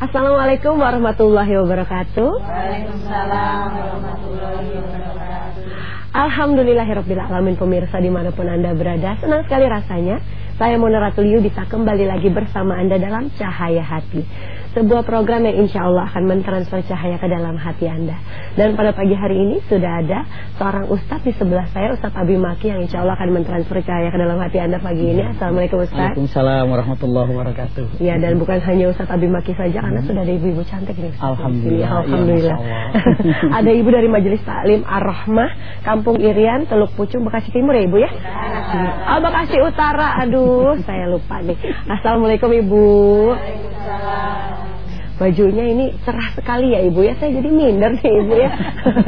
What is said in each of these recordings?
Assalamualaikum warahmatullahi wabarakatuh. Waalaikumsalam warahmatullahi wabarakatuh. Alhamdulillahirrahmanirrahim pemirsa di mana pun anda berada Senang sekali rasanya Saya Mona Ratuliu bisa kembali lagi bersama anda dalam Cahaya Hati sebuah program yang insya Allah akan mentransfer cahaya ke dalam hati Anda. Dan pada pagi hari ini sudah ada seorang ustadz di sebelah saya, Ustadz Abi Maki yang insya Allah akan mentransfer cahaya ke dalam hati Anda pagi ini. Assalamualaikum Ustadz. Waalaikumsalam warahmatullahi wabarakatuh. Ya dan bukan hanya Ustadz Abi Maki saja, karena hmm. sudah ada ibu-ibu cantik nih. Ustaz. Alhamdulillah. Ya, Alhamdulillah. Ya, ada ibu dari Majelis Taklim Ar-Rahmah, Kampung Irian, Teluk Pucung, Bekasi Timur ya ibu ya? Ah, Bekasi Utara. Aduh, saya lupa nih. Assalamualaikum ibu. Bajunya ini cerah sekali ya Ibu ya. Saya jadi minder nih Ibu ya.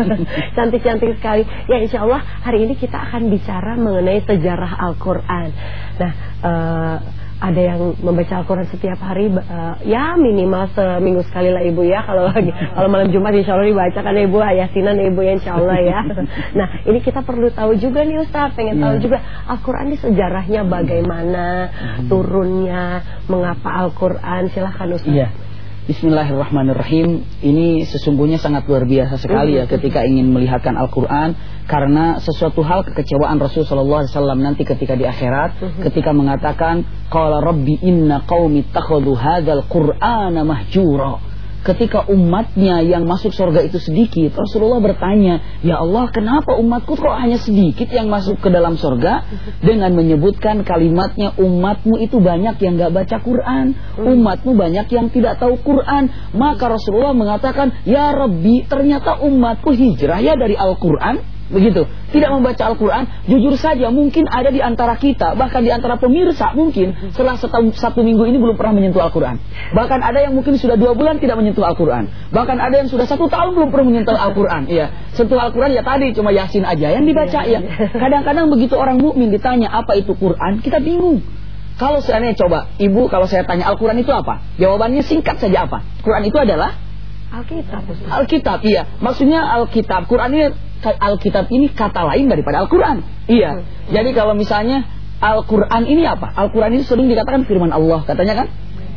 Cantik-cantik sekali. Ya insya Allah hari ini kita akan bicara mengenai sejarah Al-Quran. Nah, uh, ada yang membaca Al-Quran setiap hari uh, ya minimal seminggu sekali lah ibu ya kalau lagi kalau malam Jumat insya Allah dibaca kan ibu ayasinan ibu ya insya Allah ya nah ini kita perlu tahu juga nih Ustaz pengen tahu iya. juga Al-Quran ini sejarahnya bagaimana hmm. turunnya mengapa Al-Quran silahkan Ustaz yeah. Bismillahirrahmanirrahim Ini sesungguhnya sangat luar biasa sekali ya Ketika ingin melihatkan Al-Quran Karena sesuatu hal kekecewaan Rasulullah SAW nanti ketika di akhirat. Ketika mengatakan Qala Rabbi inna qawmi takhadu hadal Qur'ana mahjura ketika umatnya yang masuk surga itu sedikit, Rasulullah bertanya, "Ya Allah, kenapa umatku kok hanya sedikit yang masuk ke dalam surga?" Dengan menyebutkan kalimatnya, "Umatmu itu banyak yang gak baca Quran, umatmu banyak yang tidak tahu Quran." Maka Rasulullah mengatakan, "Ya Rabbi, ternyata umatku hijrah ya dari Al-Quran." Begitu. Tidak membaca Al-Quran, jujur saja mungkin ada di antara kita, bahkan di antara pemirsa mungkin setelah satu, satu minggu ini belum pernah menyentuh Al-Quran. Bahkan ada yang mungkin sudah dua bulan tidak menyentuh Al-Quran. Bahkan ada yang sudah satu tahun belum pernah menyentuh Al-Quran. Iya. Sentuh Al-Quran ya tadi cuma Yasin aja yang dibaca ya. Kadang-kadang begitu orang mukmin ditanya apa itu Quran, kita bingung. Kalau seandainya coba, ibu kalau saya tanya Al-Quran itu apa? Jawabannya singkat saja apa? Quran itu adalah Alkitab. Alkitab, iya. Maksudnya Alkitab. Quran ini Alkitab ini kata lain daripada Al-Quran. Iya. Hmm. Jadi kalau misalnya Al-Quran ini apa? Al-Quran ini sering dikatakan firman Allah, katanya kan?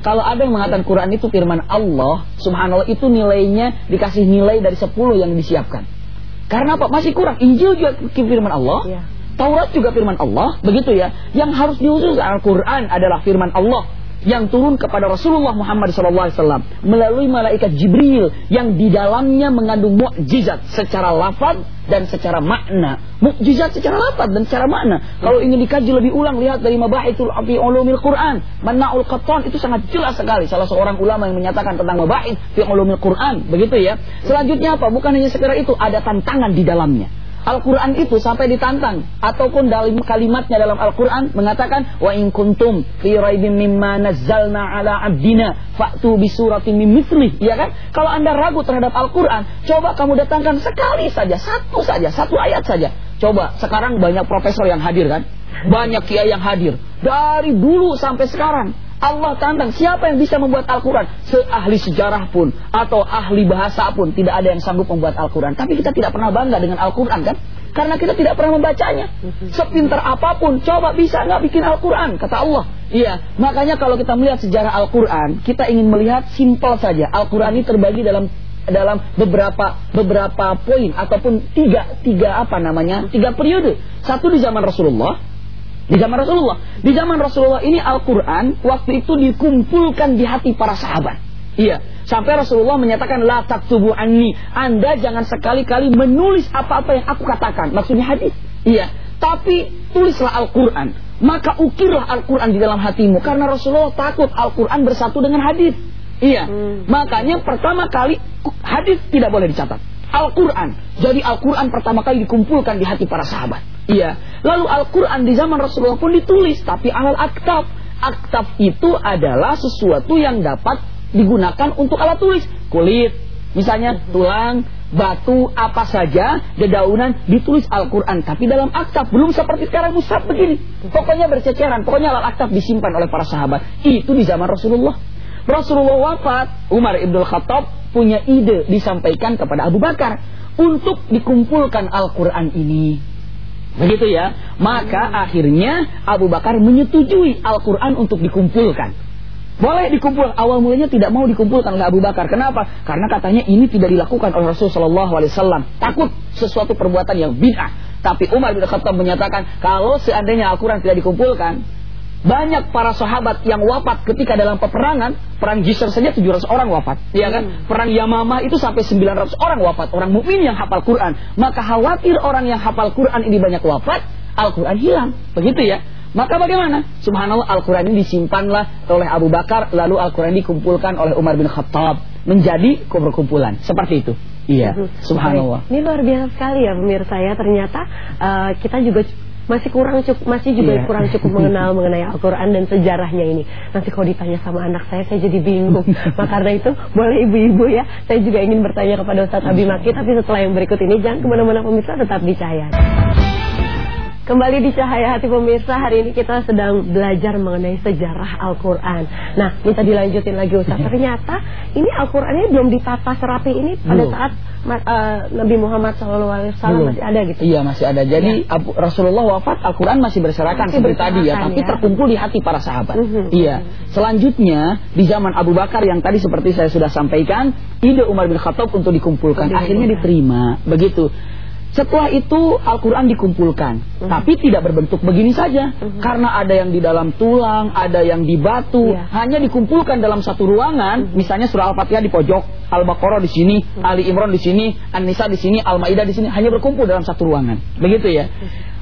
Kalau ada yang mengatakan Quran itu firman Allah, subhanallah itu nilainya dikasih nilai dari 10 yang disiapkan. Karena apa? Masih kurang. Injil juga firman Allah. Ya. Taurat juga firman Allah, begitu ya. Yang harus diusus Al-Quran adalah firman Allah yang turun kepada Rasulullah Muhammad SAW melalui malaikat Jibril yang di dalamnya mengandung mukjizat secara lafaz dan secara makna. Mukjizat secara lafaz dan secara makna. Kalau ingin dikaji lebih ulang lihat dari Mabahithul fi Ulumil Quran, Manaul Qattan itu sangat jelas sekali salah seorang ulama yang menyatakan tentang Mabahith fi Ulumil Quran, begitu ya. Selanjutnya apa? Bukan hanya sekedar itu, ada tantangan di dalamnya. Al-Quran itu sampai ditantang. Ataupun dalam kalimatnya dalam Al-Quran mengatakan wa in kuntum fi raibin mimma nazzalna ala abdina fa'tu bi suratin min mithlih. Ya kan? Kalau Anda ragu terhadap Al-Quran coba kamu datangkan sekali saja satu saja satu ayat saja. Coba sekarang banyak profesor yang hadir kan? Banyak kiai yang hadir. Dari dulu sampai sekarang Allah tantang siapa yang bisa membuat Al-Quran. Seahli sejarah pun Atau ahli bahasa pun Tidak ada yang sanggup membuat Al-Quran. Tapi kita tidak pernah bangga dengan Al-Quran kan? Karena kita tidak pernah membacanya. Sepintar apa pun Coba bisa nggak bikin Al-Quran Kata Allah. Iya Makanya kalau kita melihat sejarah Al-Quran Kita ingin melihat simpel saja. Al-Quran ini terbagi dalam dalam beberapa beberapa poin ataupun tiga tiga apa namanya? Tiga periode. Satu di zaman Rasulullah di zaman Rasulullah. Di zaman Rasulullah ini Al-Quran waktu itu dikumpulkan di hati para sahabat. Iya. Sampai Rasulullah menyatakan la taktubu anni. Anda jangan sekali-kali menulis apa-apa yang aku katakan. Maksudnya hadis. Iya. Tapi tulislah Al-Quran. Maka ukirlah Al-Quran di dalam hatimu. Karena Rasulullah takut Al-Quran bersatu dengan hadis. Iya. Hmm. Makanya pertama kali hadis tidak boleh dicatat. Al-Quran. Jadi Al-Quran pertama kali dikumpulkan di hati para sahabat. Iya. Lalu Al-Quran di zaman Rasulullah pun ditulis, tapi alal aktab. Aktab itu adalah sesuatu yang dapat digunakan untuk alat tulis. Kulit, misalnya tulang, batu, apa saja, dedaunan, ditulis Al-Quran. Tapi dalam aktab, belum seperti sekarang musab begini. Pokoknya berceceran, pokoknya alat aktab disimpan oleh para sahabat. Itu di zaman Rasulullah. Rasulullah wafat, Umar Ibn Khattab punya ide disampaikan kepada Abu Bakar untuk dikumpulkan Al-Quran ini. Begitu ya. Maka akhirnya Abu Bakar menyetujui Al-Quran untuk dikumpulkan. Boleh dikumpul. Awal mulanya tidak mau dikumpulkan oleh Abu Bakar. Kenapa? Karena katanya ini tidak dilakukan oleh Rasulullah SAW. Takut sesuatu perbuatan yang bid'ah. Tapi Umar bin Khattab menyatakan kalau seandainya Al-Quran tidak dikumpulkan, banyak para sahabat yang wafat ketika dalam peperangan, perang Jisr saja 700 orang wafat, ya kan? Hmm. Perang Yamamah itu sampai 900 orang wafat, orang mukmin yang hafal Quran. Maka khawatir orang yang hafal Quran ini banyak wafat, Al-Quran hilang. Begitu ya? Maka bagaimana? Subhanallah Al-Quran ini disimpanlah oleh Abu Bakar Lalu Al-Quran dikumpulkan oleh Umar bin Khattab Menjadi kumpulan Seperti itu Iya, subhanallah. Ini luar biasa sekali ya pemirsa ya. Ternyata uh, kita juga masih kurang cukup masih juga yeah. kurang cukup mengenal mengenai Al-Qur'an dan sejarahnya ini. Nanti kalau ditanya sama anak saya saya jadi bingung. Maka karena itu boleh ibu-ibu ya, saya juga ingin bertanya kepada Ustaz Abi Maki tapi setelah yang berikut ini jangan ke mana mana pemirsa tetap di Cahaya. Kembali di Cahaya Hati Pemirsa, hari ini kita sedang belajar mengenai sejarah Al-Quran. Nah, minta dilanjutin lagi Ustaz. Ternyata ini Al-Quran ini belum ditata serapi ini pada belum. saat uh, Nabi Muhammad SAW masih ada gitu. Iya, masih ada. Jadi ya. Rasulullah wafat, Al-Quran masih berserakan masih seperti tadi ya, tapi ya. terkumpul di hati para sahabat. Uh -huh. Iya. Selanjutnya di zaman Abu Bakar yang tadi seperti saya sudah sampaikan, ide Umar bin Khattab untuk dikumpulkan, akhirnya diterima. Begitu. Setelah itu Al-Quran dikumpulkan. Uh Tapi tidak berbentuk begini saja. Uh Karena ada yang di dalam tulang Ada yang di batu. Yeah. Hanya dikumpulkan dalam satu ruangan. Uh Misalnya surah Al-Fatihah di pojok Al-Baqarah di sini uh Ali Imran di sini An-Nisa di sini Al-Maidah di sini. Hanya berkumpul dalam satu ruangan. Begitu ya?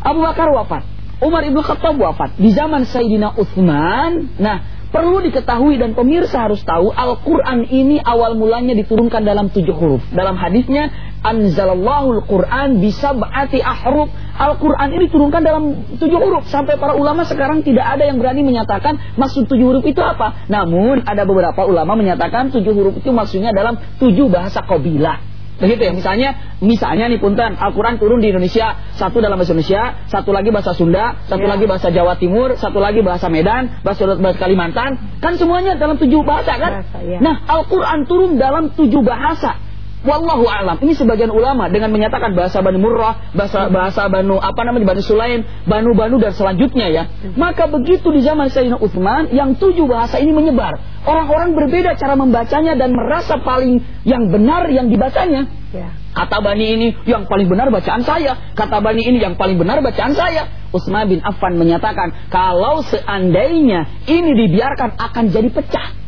Abu Bakar wafat. Umar Ibn Khattab wafat. Di zaman Sayyidina Uthman. Nah Perlu diketahui dan pemirsa harus tahu Al-Quran ini awal mulanya diturunkan dalam tujuh huruf. Dalam hadisnya Anzalallahu Al-Quran bisa berarti ahruf Al-Quran ini diturunkan dalam tujuh huruf. Sampai para ulama sekarang tidak ada yang berani menyatakan Maksud tujuh huruf itu apa. Namun ada beberapa ulama menyatakan tujuh huruf itu maksudnya dalam tujuh bahasa kabilah Begitu ya, misalnya misalnya nih punten, Al-Qur'an turun di Indonesia, satu dalam bahasa Indonesia, satu lagi bahasa Sunda, satu ya. lagi bahasa Jawa Timur, satu lagi bahasa Medan, bahasa bahasa Kalimantan, kan semuanya dalam tujuh bahasa kan? Bahasa, ya. Nah, Al-Qur'an turun dalam tujuh bahasa. Wallahu alam. Ini sebagian ulama dengan menyatakan bahasa Bani Murrah, bahasa bahasa Banu apa namanya Bani Sulaim, Banu Banu dan selanjutnya ya. Maka begitu di zaman Sayyidina Utsman yang tujuh bahasa ini menyebar. Orang-orang berbeda cara membacanya dan merasa paling yang benar yang dibacanya. Ya. Kata Bani ini yang paling benar bacaan saya. Kata Bani ini yang paling benar bacaan saya. Utsman bin Affan menyatakan kalau seandainya ini dibiarkan akan jadi pecah.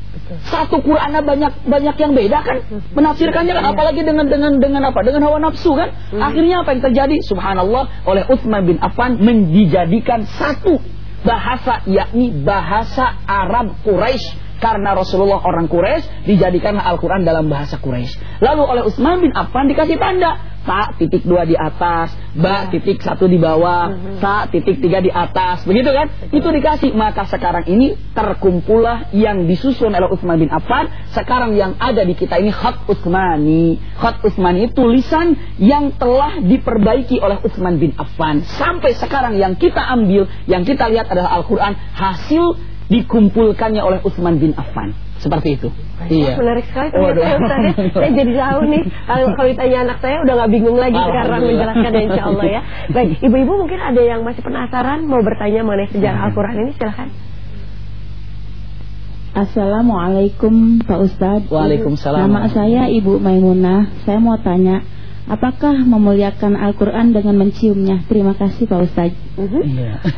Satu Quran banyak banyak yang beda kan? Menafsirkannya kan apalagi dengan dengan dengan apa? Dengan hawa nafsu kan? Hmm. Akhirnya apa yang terjadi? Subhanallah oleh Utsman bin Affan menjadikan satu bahasa yakni bahasa Arab Quraisy karena Rasulullah orang Quraisy dijadikan Al-Quran dalam bahasa Quraisy. Lalu oleh Utsman bin Affan dikasih tanda sa titik dua di atas, ba ya. titik satu di bawah, mhm. sa titik tiga di atas, begitu kan? Itu dikasih. Maka sekarang ini terkumpullah yang disusun oleh Utsman bin Affan. Sekarang yang ada di kita ini khat Utsmani. Khat Utsmani itu tulisan yang telah diperbaiki oleh Utsman bin Affan. Sampai sekarang yang kita ambil, yang kita lihat adalah Al-Quran hasil dikumpulkannya oleh Utsman bin Affan. Seperti itu. Iya. Menarik sekali ternyata ya Ustaz ya. Saya jadi tahu nih kalau, kalau ditanya anak saya udah nggak bingung lagi sekarang menjelaskan insya Allah ya. Baik, ibu-ibu mungkin ada yang masih penasaran mau bertanya mengenai sejarah. Al-Quran ini silahkan. Assalamualaikum Pak Ustadz Waalaikumsalam Nama saya Ibu Maimunah Saya mau tanya Apakah memuliakan Al-Quran dengan menciumnya? Terima kasih Pak Ustaz. Uh -huh.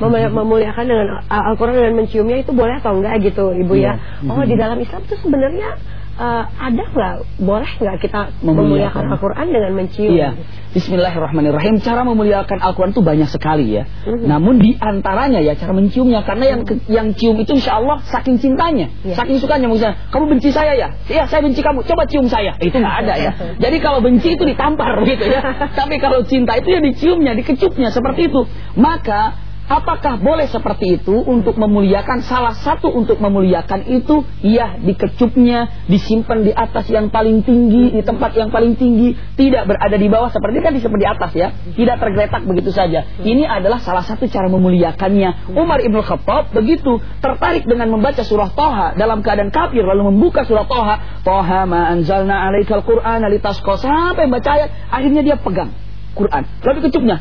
Mem memuliakan dengan Al-Quran dengan menciumnya itu boleh atau enggak gitu Ibu ya? Iya. Oh di dalam Islam itu sebenarnya uh, ada nggak boleh nggak kita memuliakan, Al-Quran dengan mencium? Iya. Bismillahirrahmanirrahim. Cara memuliakan Al-Quran itu banyak sekali ya. Uh -huh. Namun di antaranya ya cara menciumnya karena yang yang cium itu insya Allah saking cintanya, yeah. saking sukanya misalnya kamu benci saya ya, iya saya benci kamu, coba cium saya. Itu nggak ada ya. Jadi kalau benci itu ditampar gitu ya. Tapi kalau cinta itu ya diciumnya, dikecupnya seperti itu. Maka Apakah boleh seperti itu untuk memuliakan? Salah satu untuk memuliakan itu ya dikecupnya disimpan di atas yang paling tinggi di tempat yang paling tinggi tidak berada di bawah seperti kan di seperti atas ya. Tidak tergeletak begitu saja. Ini adalah salah satu cara memuliakannya. Umar ibnu Khattab begitu tertarik dengan membaca surah Toha dalam keadaan kafir lalu membuka surah Toha. Toha ma anzalna alaikal Qur'an litasqa. Sampai baca ayat akhirnya dia pegang Quran. Lalu kecupnya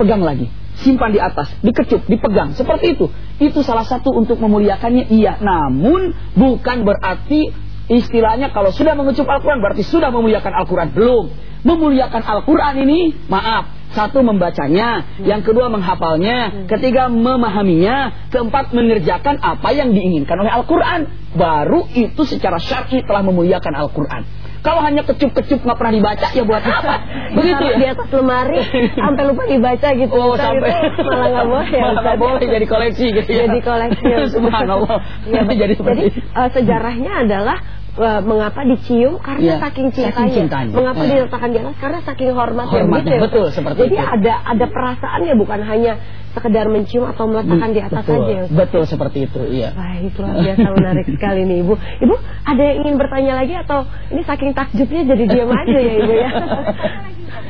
pegang lagi simpan di atas, dikecup, dipegang, seperti itu. Itu salah satu untuk memuliakannya, iya. Namun bukan berarti istilahnya kalau sudah mengecup Al-Quran berarti sudah memuliakan Al-Quran. Belum. Memuliakan Al-Quran ini, maaf, satu membacanya, yang kedua menghafalnya, ketiga memahaminya, keempat mengerjakan apa yang diinginkan oleh Al-Quran. Baru itu secara syar'i telah memuliakan Al-Quran. Kalau hanya kecup-kecup nggak pernah dibaca ya buat apa? Begitu ya? Di atas lemari sampai lupa dibaca gitu. Oh, sampai itu malah nggak boleh. Ya, malah nggak boleh jadi koleksi gitu ya. Jadi koleksi. Subhanallah. Ya, jadi jadi uh, sejarahnya adalah uh, mengapa dicium karena Ya, saking cintanya. saking cintanya. Mengapa Ya. diletakkan di atas karena saking hormatnya. Hormatnya, begitu ya, betul, seperti Jadi itu. ada ada perasaannya bukan hanya sekedar mencium atau meletakkan di atas betul, saja. ya, Ustaz. betul seperti itu, iya. Baik, luar biasa menarik sekali nih Ibu. Ibu, ada yang ingin bertanya lagi atau ini saking takjubnya jadi diam aja ya Ibu ya?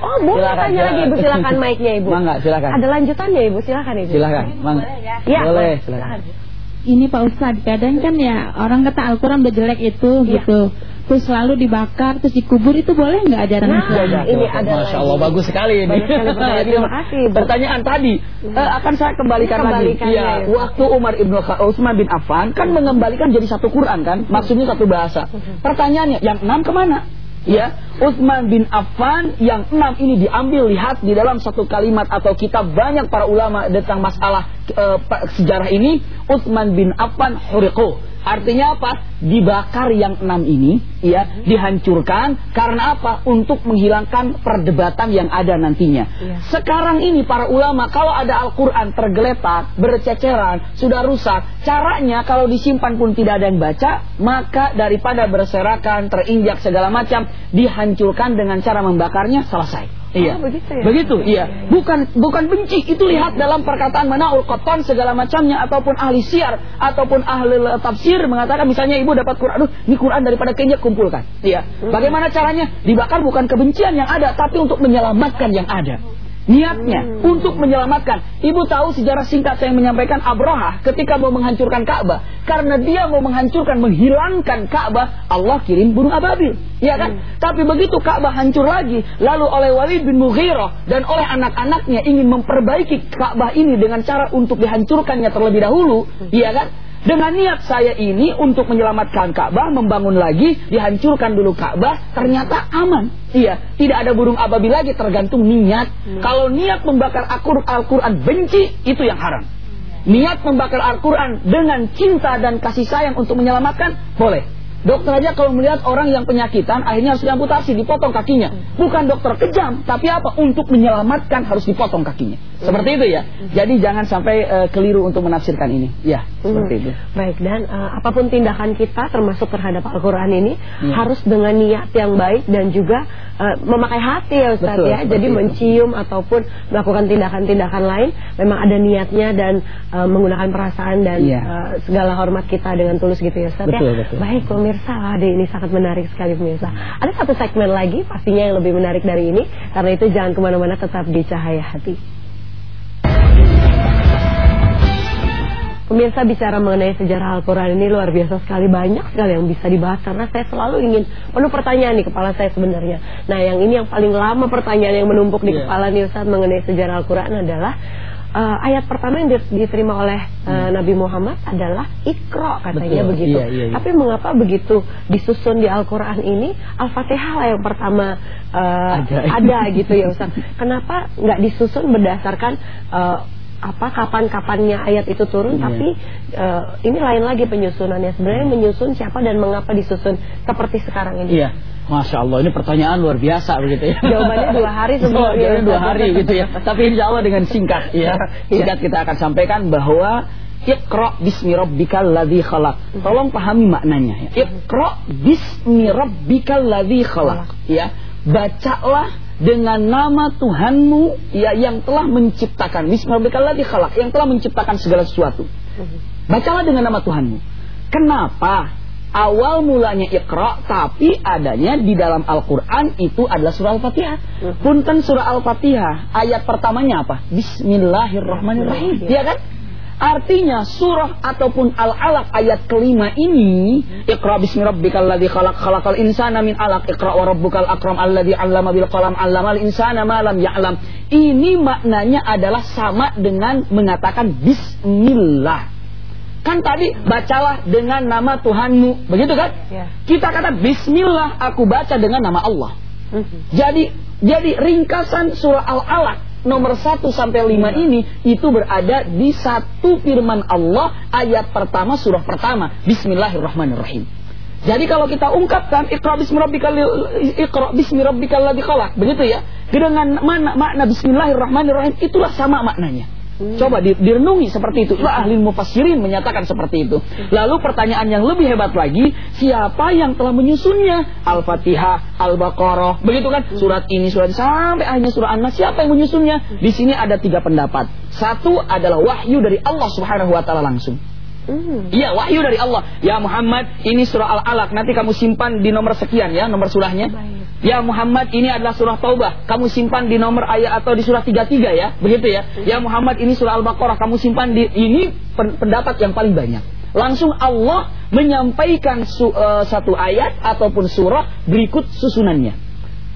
Oh, boleh Silakan, tanya lagi Ibu, silakan. mic-nya Ibu. Mangga, silakan. Ada lanjutannya Ibu, silakan Ibu. Silakan, mangga. Ya, boleh, silakan. Ini Pak Ustadz, kadang kan ya orang kata Al-Quran udah jelek itu Iya. gitu. Terus selalu dibakar, terus dikubur itu boleh nggak ajaran Nah, Islam? nah, ini ada Masya Allah lagi. bagus sekali ini. Sekali pertanyaan. Terima kasih. Pertanyaan tadi eh, akan saya kembalikan Ini lagi. Iya, ya. waktu Umar ibnu Kha- Utsman bin Affan kan mengembalikan jadi satu Quran kan, maksudnya satu bahasa. Pertanyaannya, yang enam ke mana? Ya, Utsman bin Affan yang enam ini diambil lihat di dalam satu kalimat atau kitab banyak para ulama tentang masalah pa- sejarah ini Utsman bin Affan huriqo. Artinya apa? Dibakar yang enam ini, ya, dihancurkan karena apa? Untuk menghilangkan perdebatan yang ada nantinya. Iya. Sekarang ini para ulama kalau ada Al-Quran tergeletak, berceceran, sudah rusak, caranya kalau disimpan pun tidak ada yang baca, maka daripada berserakan, terinjak segala macam, dihancurkan dengan cara membakarnya selesai. Iya. Oh, begitu ya? Begitu, iya. Bukan bukan benci, itu lihat dalam perkataan mana ulqatan segala macamnya ataupun ahli siar ataupun ahli tafsir mengatakan misalnya ibu dapat Quran, aduh ini Quran daripada keinjak kumpulkan. Iya. Bagaimana caranya? Dibakar bukan kebencian yang ada tapi untuk menyelamatkan yang ada. Niatnya untuk menyelamatkan. Ibu tahu sejarah singkat saya menyampaikan Abraha ketika mau menghancurkan Ka'bah. Karena dia mau menghancurkan, menghilangkan Ka'bah, Allah kirim burung ababil. Iya kan? Tapi begitu Ka'bah hancur lagi, lalu oleh Walid bin Mughirah dan oleh anak-anaknya ingin memperbaiki Ka'bah ini dengan cara untuk dihancurkannya terlebih dahulu, iya kan? Dengan niat saya ini untuk menyelamatkan Ka'bah, membangun lagi, dihancurkan dulu Ka'bah, ternyata aman. Iya, tidak ada burung ababil lagi tergantung niat. Kalau niat membakar Al-Qur- Al-Quran benci, itu yang haram. Niat membakar Al-Quran dengan cinta dan kasih sayang untuk menyelamatkan, boleh. Dokter aja kalau melihat orang yang penyakitan akhirnya harus diamputasi, dipotong kakinya. Bukan dokter kejam, tapi apa? Untuk menyelamatkan harus dipotong kakinya. Seperti itu ya. Jadi jangan sampai eh, keliru untuk menafsirkan ini. Ya, seperti itu. Baik dan eh, apa pun tindakan kita termasuk terhadap Al-Qur'an ini Iya. harus dengan niat yang baik dan juga eh, memakai hati ya Ustaz Betul, ya. Jadi itu. mencium ataupun melakukan tindakan-tindakan lain memang ada niatnya dan eh, menggunakan perasaan dan Iya. eh, segala hormat kita dengan tulus gitu ya Ustaz Betul, ya. betul. Baik pemirsa, ada ini sangat menarik sekali pemirsa. Ada satu segmen lagi pastinya yang lebih menarik dari ini karena itu jangan ke mana-mana tetap di Cahaya Hati. Pemirsa bicara mengenai sejarah Al-Quran ini luar biasa sekali Banyak sekali yang bisa dibahas Karena saya selalu ingin Penuh pertanyaan di kepala saya sebenarnya Nah yang ini yang paling lama pertanyaan yang menumpuk di Iya. kepala nih Ustaz Mengenai sejarah Al-Quran adalah eh, Ayat pertama yang di- diterima oleh eh, Nabi Muhammad adalah Iqra katanya. Betul, begitu iya, iya, iya. Tapi mengapa begitu disusun di Al-Quran ini Al-Fatihah lah yang pertama eh, Ada. ada gitu ya Ustaz Kenapa nggak disusun berdasarkan eh, apa kapan-kapannya ayat itu turun Iya. tapi eh, ini lain lagi penyusunannya sebenarnya menyusun siapa dan mengapa disusun seperti sekarang ini Iya. Masya Allah ini pertanyaan luar biasa begitu ya. Jawabannya dua hari sebelum Oh, jawabannya dia- dua hari gitu ya. Tapi insya Allah dengan singkat ya. Singkat kita akan sampaikan bahwa Iqra bismi rabbikal ladzi khalaq. Tolong pahami maknanya ya. Iqra bismi rabbikal ladzi khalaq. Ya. Bacalah dengan nama Tuhanmu ya yang telah menciptakan bismi rabbikal ladzi khalaq, yang telah menciptakan segala sesuatu. Bacalah dengan nama Tuhanmu. Kenapa? Awal mulanya Iqra tapi adanya di dalam Al-Qur'an itu adalah surah Al-Fatihah. Punten surah Al-Fatihah ayat pertamanya apa? Bismillahirrahmanirrahim. Iya kan? Artinya surah ataupun al-alaq ayat kelima ini Iqra bismi rabbikal ladzi khalaq khalaqal insana min alaq Iqra wa rabbukal akram alladzi 'allama bil qalam 'allamal insana ma lam ya'lam. Ini maknanya adalah sama dengan mengatakan bismillah. Kan tadi bacalah dengan nama Tuhanmu, begitu kan? Ya. Kita kata bismillah aku baca dengan nama Allah. Mhm. Jadi jadi ringkasan surah Al-Alaq nomor 1 sampai 5 ini itu berada di satu firman Allah ayat pertama surah pertama Bismillahirrahmanirrahim. Jadi kalau kita ungkapkan Iqra bismi rabbikal Iqra bismi rabbikal ladzi khalaq, begitu ya. Dengan mana makna bismillahirrahmanirrahim itulah sama maknanya. Coba di- direnungi seperti itu. Itulah ahli mufassirin menyatakan seperti itu. Lalu pertanyaan yang lebih hebat lagi, siapa yang telah menyusunnya? Al-Fatihah, Al-Baqarah, begitu kan? Surat ini, surat ini, sampai akhirnya surah An-Nas. Siapa yang menyusunnya? Di sini ada tiga pendapat. Satu adalah wahyu dari Allah Subhanahu wa taala langsung. Hmm. Iya, wahyu dari Allah. Ya Muhammad, ini surah Al-Alaq. Nanti kamu simpan di nomor sekian ya, nomor surahnya. Baik. Ya Muhammad, ini adalah surah Taubah. Kamu simpan di nomor ayat atau di surah 33 ya. Begitu ya. Ya Muhammad, ini surah Al-Baqarah. Kamu simpan di ini pen- pendapat yang paling banyak. Langsung Allah menyampaikan su- eh, satu ayat ataupun surah berikut susunannya.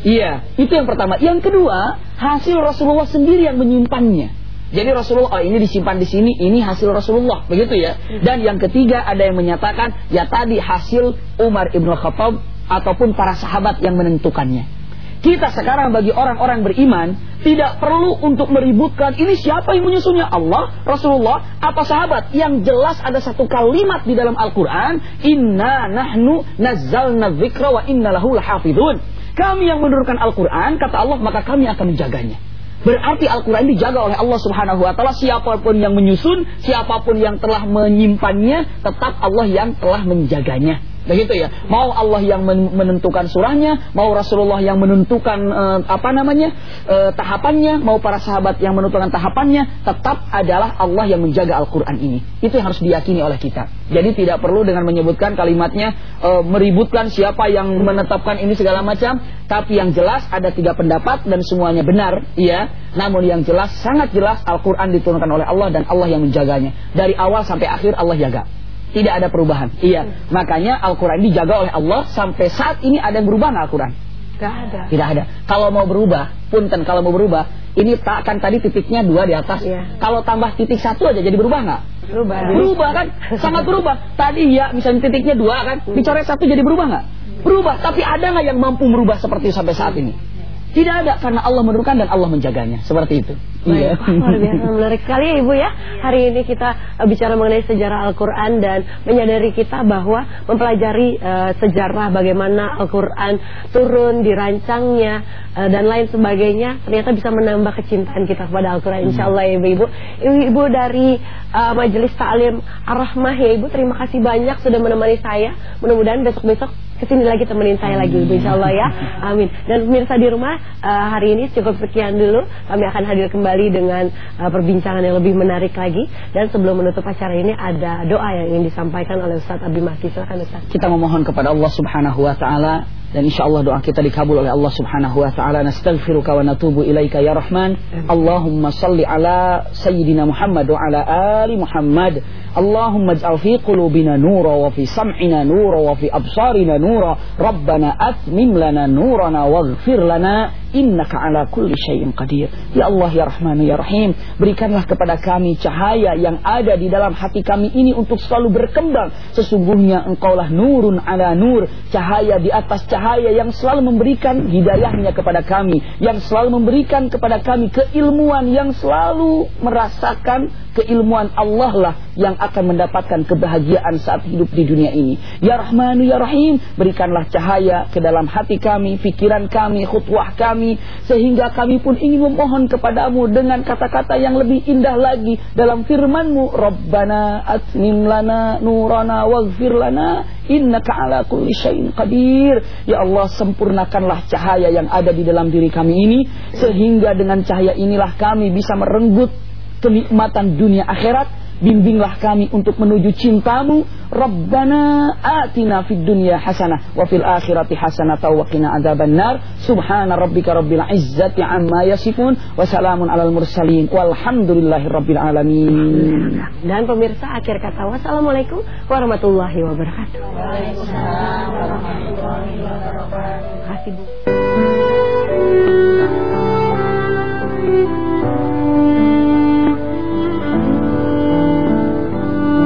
Iya, itu yang pertama. Yang kedua, hasil Rasulullah sendiri yang menyimpannya. Jadi Rasulullah oh ini disimpan di sini, ini hasil Rasulullah, begitu ya. Dan yang ketiga ada yang menyatakan ya tadi hasil Umar ibn Khattab ataupun para sahabat yang menentukannya. Kita sekarang bagi orang-orang beriman tidak perlu untuk meributkan ini siapa yang menyusunnya Allah, Rasulullah, apa sahabat. Yang jelas ada satu kalimat di dalam Al-Quran, Inna nahnu nazzalna dzikra wa inna lahu lahafidhun. Kami yang menurunkan Al-Quran, kata Allah, maka kami akan menjaganya. Berarti Al-Quran dijaga oleh Allah Subhanahu wa taala siapa pun yang menyusun, siapa pun yang telah menyimpannya, tetap Allah yang telah menjaganya. Begitu ya. Mau Allah yang men- menentukan surahnya, mau Rasulullah yang menentukan eh, apa namanya? eh, tahapannya, mau para sahabat yang menentukan tahapannya, tetap adalah Allah yang menjaga Al-Qur'an ini. Itu yang harus diyakini oleh kita. Jadi tidak perlu dengan menyebutkan kalimatnya eh, meributkan siapa yang menetapkan ini segala macam, tapi yang jelas ada tiga pendapat dan semuanya benar, iya. Namun yang jelas sangat jelas Al-Qur'an diturunkan oleh Allah dan Allah yang menjaganya. Dari awal sampai akhir Allah jaga. Tidak ada perubahan. Iya. Makanya Al-Quran dijaga oleh Allah sampai saat ini ada yang berubah nggak Al-Quran? Gak ada. Tidak ada. Kalau mau berubah, punten kalau mau berubah, ini tak akan tadi titiknya dua di atas. Iya. Kalau tambah titik satu aja jadi berubah nggak? Berubah. Berubah kan? Sangat berubah. Tadi ya misalnya titiknya dua kan, dicoret satu jadi berubah nggak? Berubah. Tapi ada nggak yang mampu merubah seperti sampai saat ini? Tidak ada karena Allah menurunkan dan Allah menjaganya. Seperti itu. Iya. Baik, wah, luar biasa menarik sekali ya Ibu ya. Hari ini kita uh, bicara mengenai sejarah Al-Quran dan menyadari kita bahwa mempelajari uh, sejarah bagaimana Al-Quran turun, dirancangnya uh, dan lain sebagainya ternyata bisa menambah kecintaan kita kepada Al-Quran insya Allah ya Ibu. Ibu dari uh, Majelis Ta'lim Ar-Rahmah ya Ibu terima kasih banyak sudah menemani saya. Mudah-mudahan besok-besok ke sini lagi temenin saya lagi Ibu insya Allah ya. Amin. Dan pemirsa di rumah uh, hari ini cukup sekian dulu. Kami akan hadir kembali dengan uh, perbincangan yang lebih menarik lagi. Dan sebelum menutup acara ini ada doa yang ingin disampaikan oleh Ustadz Abi Maki. Silakan Ustadz. Kita memohon kepada Allah Subhanahu wa taala dan insyaallah doa kita dikabul oleh Allah Subhanahu wa taala. Nastaghfiruka wa natubu ilaika ya Rahman. Allahumma salli ala sayyidina Muhammad wa ala ali Muhammad. Allahumma ij'al fi qulubina nura wa fi sam'ina nura wa fi absarina nura. Rabbana atmim lana nurana waghfir lana innaka ala kulli syai'in qadir. Ya Allah ya Rahman ya Rahim, berikanlah kepada kami cahaya yang ada di dalam hati kami ini untuk selalu berkembang. Sesungguhnya engkaulah nurun ala nur, cahaya di atas cahaya yang selalu memberikan hidayahnya kepada kami, yang selalu memberikan kepada kami keilmuan yang selalu merasakan keilmuan Allah lah yang akan mendapatkan kebahagiaan saat hidup di dunia ini. Ya Rahmanu ya Rahim, berikanlah cahaya ke dalam hati kami, pikiran kami, khutwah kami, sehingga kami pun ingin memohon kepadamu dengan kata-kata yang lebih indah lagi dalam firmanmu, Rabbana atmim lana nurana waghfir lana innaka ala kulli syai'in qadir. Ya Allah, sempurnakanlah cahaya yang ada di dalam diri kami ini, sehingga dengan cahaya inilah kami bisa merenggut kenikmatan dunia akhirat bimbinglah kami untuk menuju cintamu. Rabbana atina fid dunya hasanah wa fil akhirati hasanah wa qina adzabannar subhana rabbika rabbil izzati amma yasifun wa salamun alal mursalin. Walhamdulillahi rabbil alamin. Dan pemirsa akhir kata wassalamualaikum warahmatullahi wabarakatuh. Waalaikumsalam warahmatullahi wabarakatuh. Kasih Bu